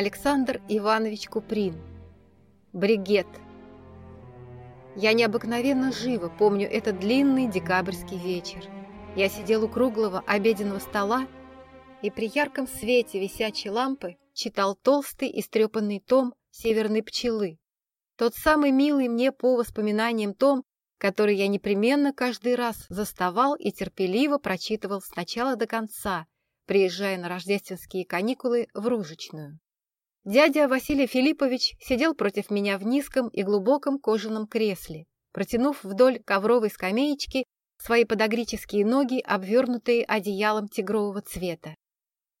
Александр Иванович Куприн. Бригет. Я необыкновенно живо помню этот длинный декабрьский вечер. Я сидел у круглого обеденного стола и при ярком свете висячей лампы читал толстый истрепанный том «Северной пчелы». Тот самый милый мне по воспоминаниям том, который я непременно каждый раз заставал и терпеливо прочитывал с начала до конца, приезжая на рождественские каникулы в Ружечную. Дядя Василий Филиппович сидел против меня в низком и глубоком кожаном кресле, протянув вдоль ковровой скамеечки свои подогрические ноги, обвернутые одеялом тигрового цвета.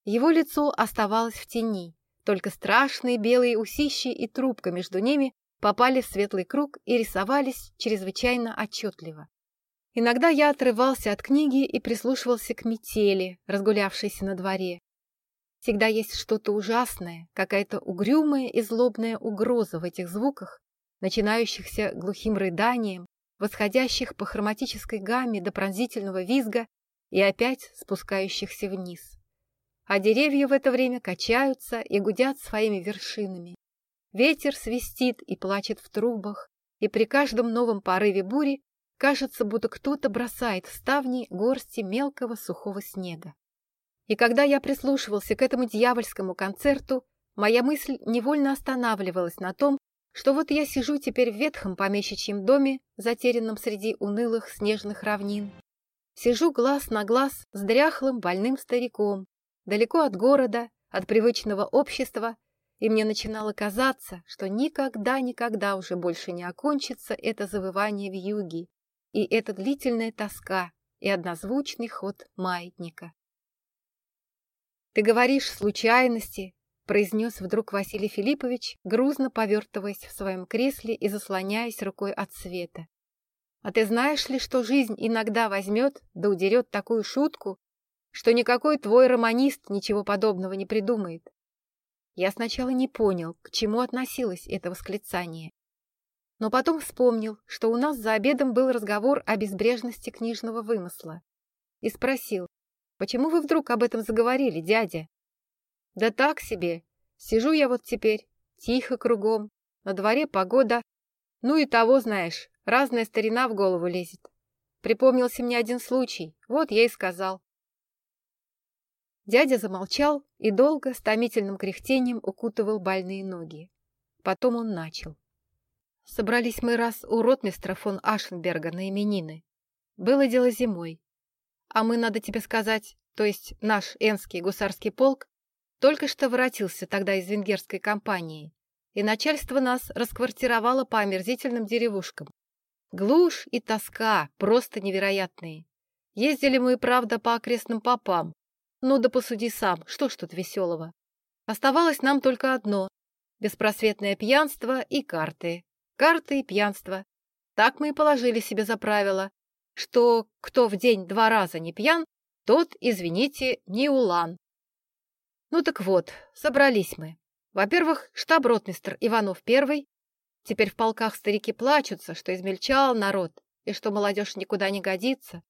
Его лицо оставалось в тени, только страшные белые усищи и трубка между ними попали в светлый круг и рисовались чрезвычайно отчетливо. Иногда я отрывался от книги и прислушивался к метели, разгулявшейся на дворе, Всегда есть что-то ужасное, какая-то угрюмая и злобная угроза в этих звуках, начинающихся глухим рыданием, восходящих по хроматической гамме до пронзительного визга и опять спускающихся вниз. А деревья в это время качаются и гудят своими вершинами. Ветер свистит и плачет в трубах, и при каждом новом порыве бури кажется, будто кто-то бросает в ставни горсти мелкого сухого снега. И когда я прислушивался к этому дьявольскому концерту, моя мысль невольно останавливалась на том, что вот я сижу теперь в ветхом помещичьем доме, затерянном среди унылых снежных равнин. Сижу глаз на глаз с дряхлым больным стариком, далеко от города, от привычного общества, и мне начинало казаться, что никогда-никогда уже больше не окончится это завывание в юге, и эта длительная тоска, и однозвучный ход маятника. «Ты говоришь случайности», — произнес вдруг Василий Филиппович, грузно повертываясь в своем кресле и заслоняясь рукой от света. «А ты знаешь ли, что жизнь иногда возьмет да удерет такую шутку, что никакой твой романист ничего подобного не придумает?» Я сначала не понял, к чему относилось это восклицание. Но потом вспомнил, что у нас за обедом был разговор о безбрежности книжного вымысла, и спросил, Почему вы вдруг об этом заговорили, дядя? Да так себе. Сижу я вот теперь, тихо кругом, на дворе погода. Ну и того, знаешь, разная старина в голову лезет. Припомнился мне один случай, вот я и сказал. Дядя замолчал и долго с томительным кряхтением укутывал больные ноги. Потом он начал. Собрались мы раз у ротмистра фон Ашенберга на именины. Было дело зимой. А мы, надо тебе сказать, то есть наш Энский гусарский полк, только что воротился тогда из венгерской кампании, и начальство нас расквартировало по омерзительным деревушкам. Глушь и тоска просто невероятные. Ездили мы, правда, по окрестным попам. Ну да посуди сам, что ж тут веселого. Оставалось нам только одно — беспросветное пьянство и карты. Карты и пьянство. Так мы и положили себе за правило, что кто в день два раза не пьян, тот, извините, не улан. Ну так вот, собрались мы. Во-первых, штаб-ротмистр Иванов первый. Теперь в полках старики плачутся, что измельчал народ и что молодежь никуда не годится.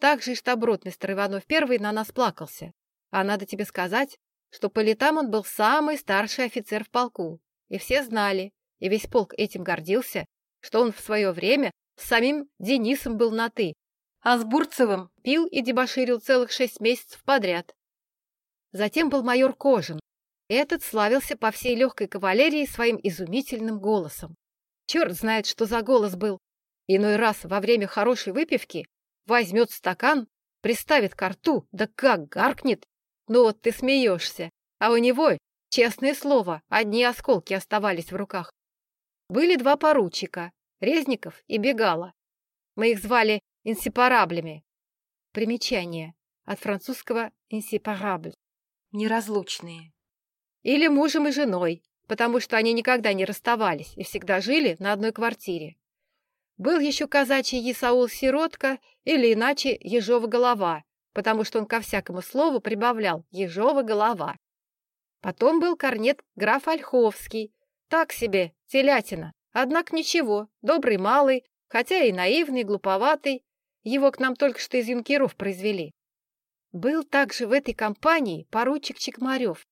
Также и штаб-ротмистр Иванов первый на нас плакался. А надо тебе сказать, что по летам он был самый старший офицер в полку. И все знали, и весь полк этим гордился, что он в свое время с самим Денисом был на «ты», а с Бурцевым пил и дебоширил целых шесть месяцев подряд. Затем был майор Кожин. Этот славился по всей легкой кавалерии своим изумительным голосом. Черт знает, что за голос был. Иной раз во время хорошей выпивки возьмет стакан, приставит к рту, да как гаркнет. Ну вот ты смеешься, а у него, честное слово, одни осколки оставались в руках. Были два поручика, Резников и Бегала. Мы их звали инсепараблями. Примечание. От французского «инсепарабль» — неразлучные. Или мужем и женой, потому что они никогда не расставались и всегда жили на одной квартире. Был еще казачий Есаул Сиротка или иначе Ежова голова, потому что он ко всякому слову прибавлял Ежова голова. Потом был корнет граф Ольховский, так себе, телятина, Однако ничего, добрый малый, хотя и наивный, глуповатый, его к нам только что из юнкеров произвели. Был также в этой компании поручик Чекмарев.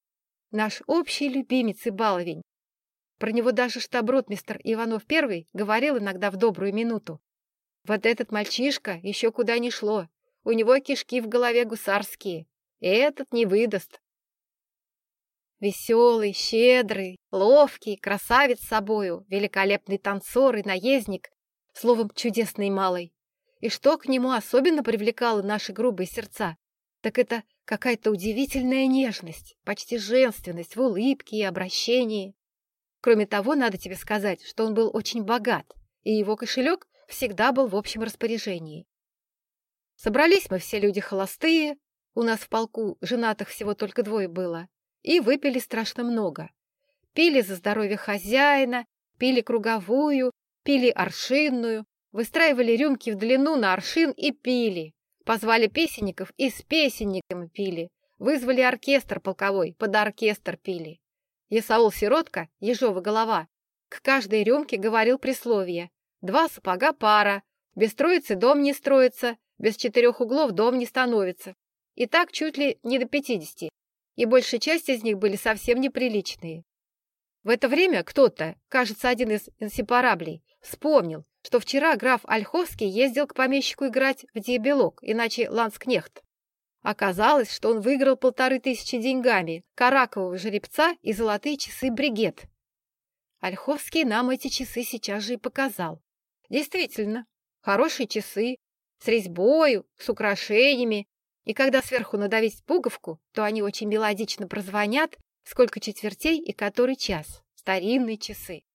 Наш общий любимец и баловень. Про него даже штаб-ротмистр Иванов I говорил иногда в добрую минуту. Вот этот мальчишка еще куда ни шло. У него кишки в голове гусарские. И этот не выдаст. Веселый, щедрый, ловкий, красавец собою, великолепный танцор и наездник, словом, чудесный малый. И что к нему особенно привлекало наши грубые сердца, так это какая-то удивительная нежность, почти женственность в улыбке и обращении. Кроме того, надо тебе сказать, что он был очень богат, и его кошелек всегда был в общем распоряжении. Собрались мы все люди холостые, у нас в полку женатых всего только двое было, и выпили страшно много. Пили за здоровье хозяина, пили круговую, пили аршинную, выстраивали рюмки в длину на аршин и пили. Позвали песенников и с песенниками пили. Вызвали оркестр полковой, под оркестр пили. Есаул Сиротка, ежова голова, к каждой рюмке говорил присловие. Два сапога пара, без троицы дом не строится, без четырех углов дом не становится. И так чуть ли не до пятидесяти и большая часть из них были совсем неприличные. В это время кто-то, кажется, один из инсепараблей, вспомнил, что вчера граф Ольховский ездил к помещику играть в диабелок, иначе ланскнехт. Оказалось, что он выиграл полторы тысячи деньгами, каракового жеребца и золотые часы бригет. Ольховский нам эти часы сейчас же и показал. Действительно, хорошие часы, с резьбою, с украшениями, и когда сверху надавить пуговку, то они очень мелодично прозвонят, сколько четвертей и который час. Старинные часы.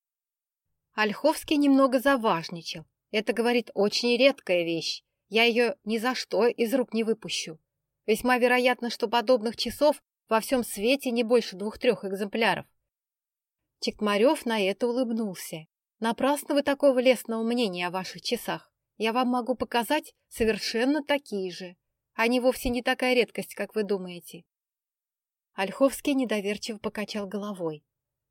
Ольховский немного заважничал. Это, говорит, очень редкая вещь. Я ее ни за что из рук не выпущу. Весьма вероятно, что подобных часов во всем свете не больше двух-трех экземпляров. Чекмарев на это улыбнулся. Напрасно вы такого лестного мнения о ваших часах. Я вам могу показать совершенно такие же. Они вовсе не такая редкость, как вы думаете. Ольховский недоверчиво покачал головой.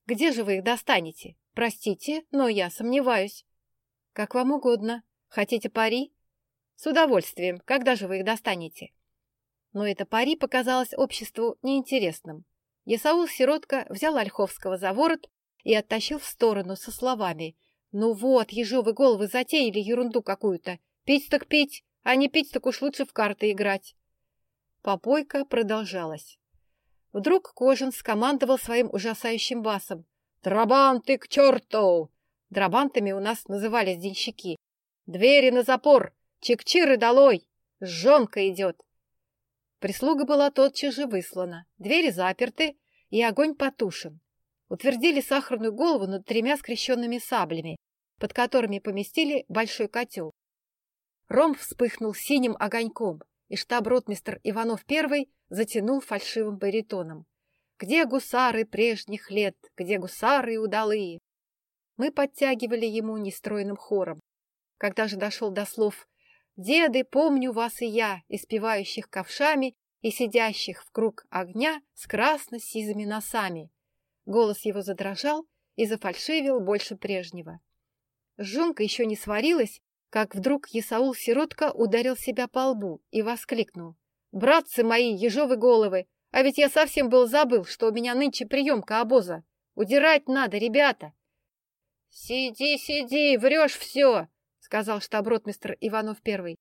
Где же вы их достанете? Простите, но я сомневаюсь. Как вам угодно. Хотите пари? С удовольствием. Когда же вы их достанете? Но это пари показалось обществу неинтересным. Есаул Сиротка взял Ольховского за ворот и оттащил в сторону со словами «Ну вот, ежовы головы затеяли ерунду какую-то. Пить так пить, а не пить, так уж лучше в карты играть. Попойка продолжалась. Вдруг Кожин скомандовал своим ужасающим басом. «Драбанты к черту!» Драбантами у нас назывались денщики. «Двери на запор! Чекчиры долой! Жонка идет!» Прислуга была тотчас же выслана, двери заперты, и огонь потушен. Утвердили сахарную голову над тремя скрещенными саблями, под которыми поместили большой котел. Ром вспыхнул синим огоньком, и штаб-ротмистр Иванов I затянул фальшивым баритоном. «Где гусары прежних лет? Где гусары удалые?» Мы подтягивали ему нестройным хором. Когда же дошел до слов «Деды, помню вас и я, испевающих ковшами и сидящих в круг огня с красно-сизыми носами», голос его задрожал и зафальшивил больше прежнего. Жонка еще не сварилась, как вдруг Есаул Сиротка ударил себя по лбу и воскликнул. «Братцы мои, ежовы головы! А ведь я совсем был забыл, что у меня нынче приемка обоза. Удирать надо, ребята!» «Сиди, сиди, врешь все!» — сказал штаб-ротмистр Иванов Первый.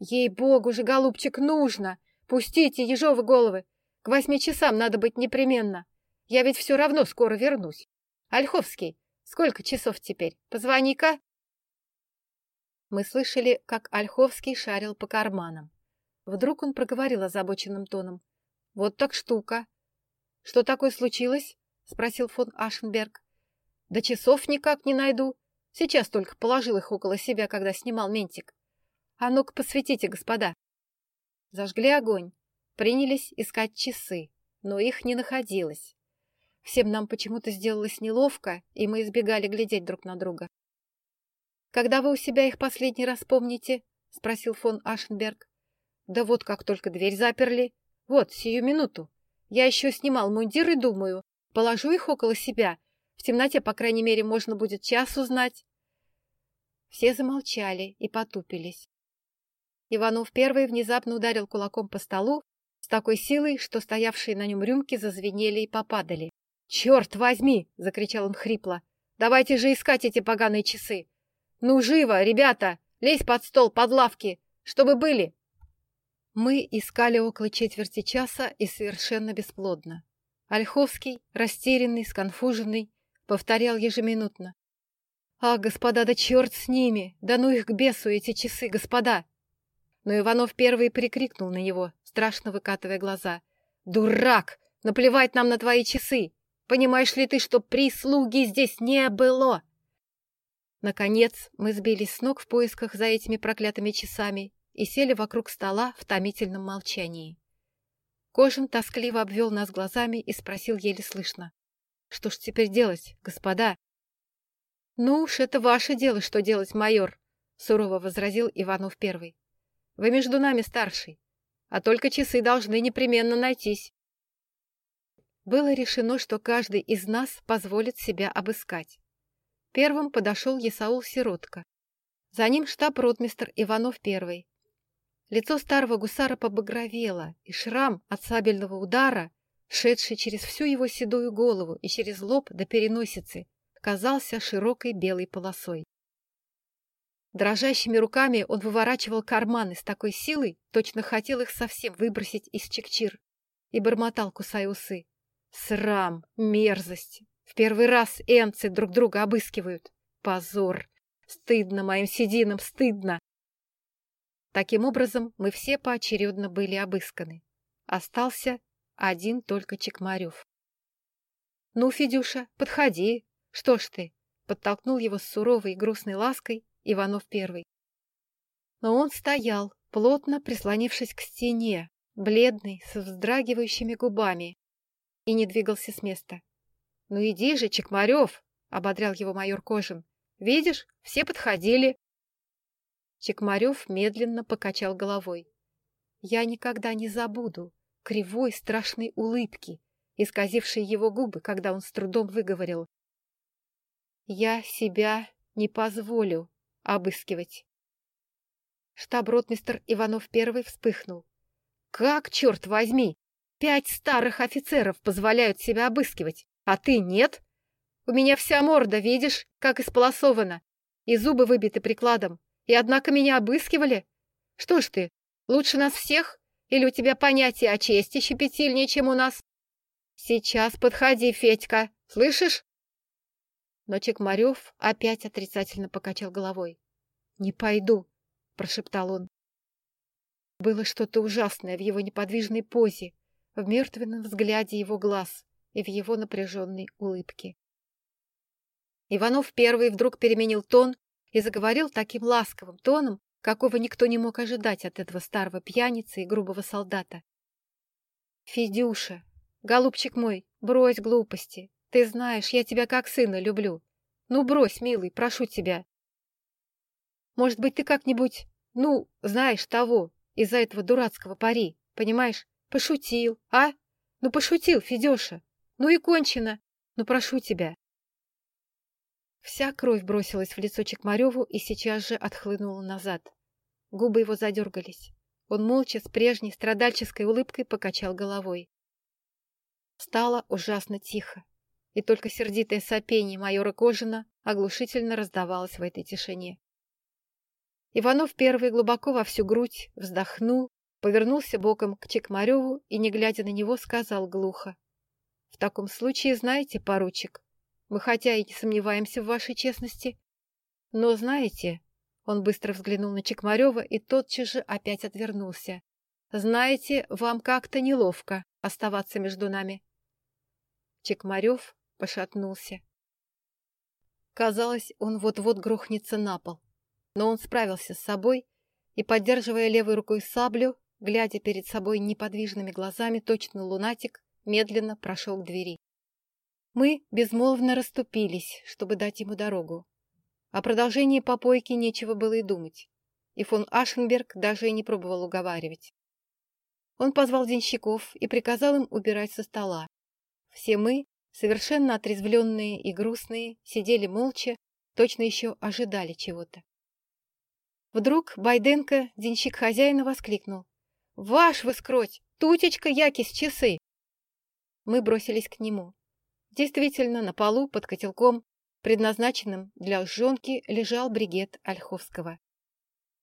«Ей-богу же, голубчик, нужно! Пустите, ежовы головы! К восьми часам надо быть непременно. Я ведь все равно скоро вернусь. Ольховский, сколько часов теперь? Позвони-ка!» Мы слышали, как Ольховский шарил по карманам. Вдруг он проговорил озабоченным тоном. «Вот так штука!» «Что такое случилось?» — спросил фон Ашенберг. «Да часов никак не найду. Сейчас только положил их около себя, когда снимал ментик. А ну-ка, посветите, господа!» Зажгли огонь. Принялись искать часы, но их не находилось. Всем нам почему-то сделалось неловко, и мы избегали глядеть друг на друга. «Когда вы у себя их последний раз помните?» — спросил фон Ашенберг. «Да вот как только дверь заперли. Вот, сию минуту. Я еще снимал мундир и думаю, положу их около себя. В темноте, по крайней мере, можно будет час узнать». Все замолчали и потупились. Иванов первый внезапно ударил кулаком по столу, с такой силой, что стоявшие на нем рюмки зазвенели и попадали. «Черт возьми!» — закричал он хрипло. «Давайте же искать эти поганые часы! Ну, живо, ребята! Лезь под стол, под лавки! Чтобы были!» Мы искали около четверти часа и совершенно бесплодно. Ольховский, растерянный, сконфуженный, повторял ежеминутно. «А, господа, да черт с ними! Да ну их к бесу, эти часы, господа!» Но Иванов первый прикрикнул на него, страшно выкатывая глаза. «Дурак! Наплевать нам на твои часы! Понимаешь ли ты, что прислуги здесь не было?» Наконец мы сбились с ног в поисках за этими проклятыми часами и сели вокруг стола в томительном молчании. Кожин тоскливо обвел нас глазами и спросил еле слышно. «Что ж теперь делать, господа?» «Ну уж это ваше дело, что делать, майор», — сурово возразил Иванов первый. «Вы между нами старший, а только часы должны непременно найтись». Было решено, что каждый из нас позволит себя обыскать. Первым подошел Есаул Сиротка. За ним штаб-ротмистр Иванов первый. Лицо старого гусара побагровело, и шрам от сабельного удара, шедший через всю его седую голову и через лоб до переносицы, казался широкой белой полосой. Дрожащими руками он выворачивал карманы с такой силой, точно хотел их совсем выбросить из чекчир, и бормотал, кусая усы. Срам, мерзость. В первый раз энцы друг друга обыскивают. Позор. Стыдно моим сединам, стыдно. Таким образом, мы все поочередно были обысканы. Остался один только Чекмарев. «Ну, Федюша, подходи, «Что ж ты?» — подтолкнул его с суровой и грустной лаской Иванов Первый. Но он стоял, плотно прислонившись к стене, бледный, с вздрагивающими губами, и не двигался с места. «Ну иди же, Чекмарев!» — ободрял его майор Кожин. «Видишь, все подходили». Чекмарев медленно покачал головой. «Я никогда не забуду кривой страшной улыбки, исказившей его губы, когда он с трудом выговорил. Я себя не позволю обыскивать. Штаб-ротмистр Иванов первый вспыхнул. Как, черт возьми, пять старых офицеров позволяют себя обыскивать, а ты нет? У меня вся морда, видишь, как исполосована, и зубы выбиты прикладом, и однако меня обыскивали. Что ж ты, лучше нас всех? Или у тебя понятие о чести щепетильнее, чем у нас? Сейчас подходи, Федька, слышишь? Но Чекмарев опять отрицательно покачал головой. «Не пойду», — прошептал он. Было что-то ужасное в его неподвижной позе, в мертвенном взгляде его глаз и в его напряженной улыбке. Иванов первый вдруг переменил тон и заговорил таким ласковым тоном, какого никто не мог ожидать от этого старого пьяницы и грубого солдата. «Федюша, голубчик мой, брось глупости. Ты знаешь, я тебя как сына люблю. Ну, брось, милый, прошу тебя. Может быть, ты как-нибудь, ну, знаешь того, из-за этого дурацкого пари, понимаешь, пошутил, а? Ну, пошутил, Федеша. Ну и кончено. Ну, прошу тебя. Вся кровь бросилась в лицо Чекмареву и сейчас же отхлынула назад. Губы его задергались. Он молча с прежней страдальческой улыбкой покачал головой. Стало ужасно тихо и только сердитое сопение майора Кожина оглушительно раздавалось в этой тишине. Иванов первый глубоко во всю грудь вздохнул, повернулся боком к Чекмареву и, не глядя на него, сказал глухо. — В таком случае, знаете, поручик, мы хотя и не сомневаемся в вашей честности, но знаете... Он быстро взглянул на Чекмарева и тотчас же опять отвернулся. «Знаете, вам как-то неловко оставаться между нами». Чекмарев пошатнулся. Казалось, он вот-вот грохнется на пол. Но он справился с собой и, поддерживая левой рукой саблю, глядя перед собой неподвижными глазами, точно лунатик, медленно прошел к двери. Мы безмолвно расступились, чтобы дать ему дорогу. О продолжении попойки нечего было и думать, и фон Ашенберг даже и не пробовал уговаривать. Он позвал денщиков и приказал им убирать со стола. Все мы, совершенно отрезвленные и грустные, сидели молча, точно еще ожидали чего-то. Вдруг Байденко, денщик хозяина, воскликнул. «Ваш вы скроть! Тутечка Якис часы!» Мы бросились к нему. Действительно, на полу под котелком, предназначенным для жженки, лежал бригет Ольховского.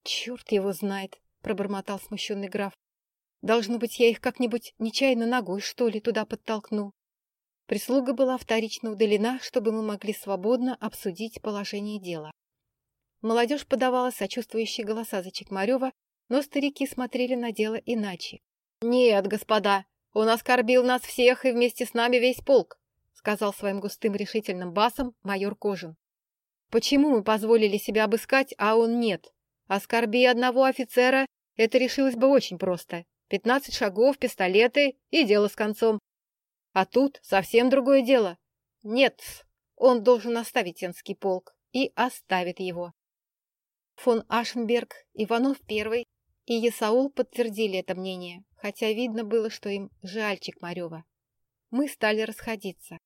«Черт его знает!» — пробормотал смущенный граф. «Должно быть, я их как-нибудь нечаянно ногой, что ли, туда подтолкнул». Прислуга была вторично удалена, чтобы мы могли свободно обсудить положение дела. Молодежь подавала сочувствующие голоса за Чекмарева, но старики смотрели на дело иначе. «Нет, господа, он оскорбил нас всех и вместе с нами весь полк», сказал своим густым решительным басом майор Кожин. «Почему мы позволили себя обыскать, а он нет? Оскорби одного офицера, это решилось бы очень просто. Пятнадцать шагов, пистолеты и дело с концом. А тут совсем другое дело. Нет, он должен оставить Энский полк и оставит его. Фон Ашенберг, Иванов I и Есаул подтвердили это мнение, хотя видно было, что им жаль Чекмарева. Мы стали расходиться.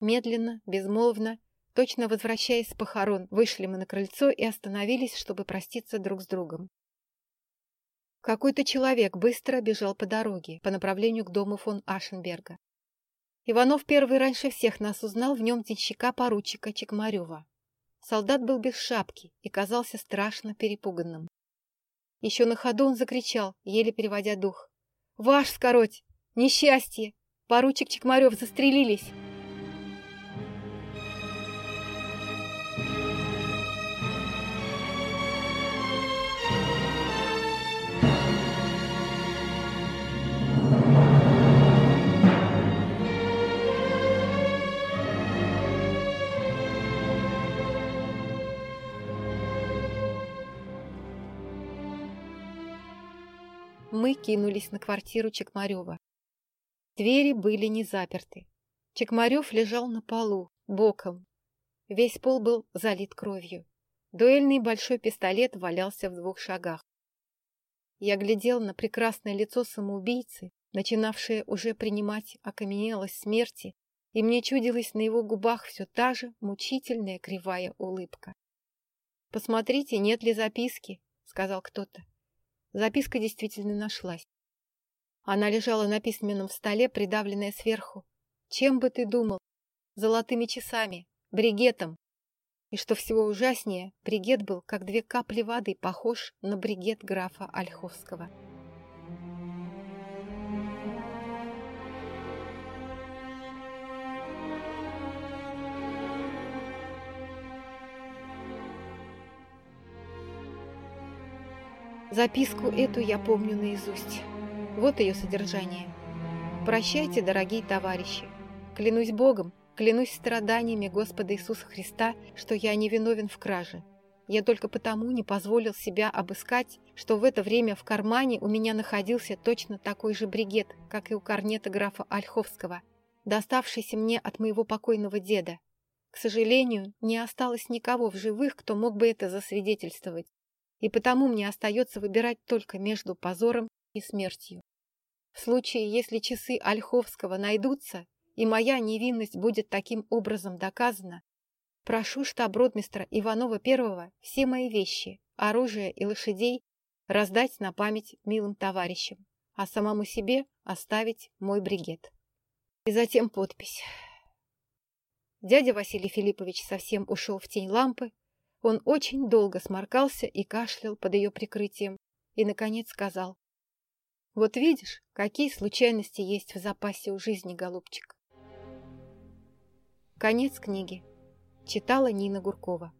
Медленно, безмолвно, точно возвращаясь с похорон, вышли мы на крыльцо и остановились, чтобы проститься друг с другом. Какой-то человек быстро бежал по дороге, по направлению к дому фон Ашенберга. Иванов первый раньше всех нас узнал в нем денщика-поручика Чекмарева. Солдат был без шапки и казался страшно перепуганным. Еще на ходу он закричал, еле переводя дух. «Ваш скороть! Несчастье! Поручик Чекмарев застрелились!» Мы кинулись на квартиру Чекмарева. Двери были не заперты. Чекмарев лежал на полу, боком. Весь пол был залит кровью. Дуэльный большой пистолет валялся в двух шагах. Я глядел на прекрасное лицо самоубийцы, начинавшее уже принимать окаменелость смерти, и мне чудилась на его губах все та же мучительная кривая улыбка. «Посмотрите, нет ли записки», — сказал кто-то. Записка действительно нашлась. Она лежала на письменном столе, придавленная сверху. Чем бы ты думал? Золотыми часами, бригетом. И что всего ужаснее, бригет был, как две капли воды, похож на бригет графа Ольховского. Записку эту я помню наизусть. Вот ее содержание. «Прощайте, дорогие товарищи. Клянусь Богом, клянусь страданиями Господа Иисуса Христа, что я не виновен в краже. Я только потому не позволил себя обыскать, что в это время в кармане у меня находился точно такой же бригет, как и у корнета графа Ольховского, доставшийся мне от моего покойного деда. К сожалению, не осталось никого в живых, кто мог бы это засвидетельствовать и потому мне остается выбирать только между позором и смертью. В случае, если часы Ольховского найдутся, и моя невинность будет таким образом доказана, прошу штаб-ротмистра Иванова I все мои вещи, оружие и лошадей раздать на память милым товарищам, а самому себе оставить мой бригет. И затем подпись. Дядя Василий Филиппович совсем ушел в тень лампы, он очень долго сморкался и кашлял под ее прикрытием и, наконец, сказал. «Вот видишь, какие случайности есть в запасе у жизни, голубчик». Конец книги. Читала Нина Гуркова.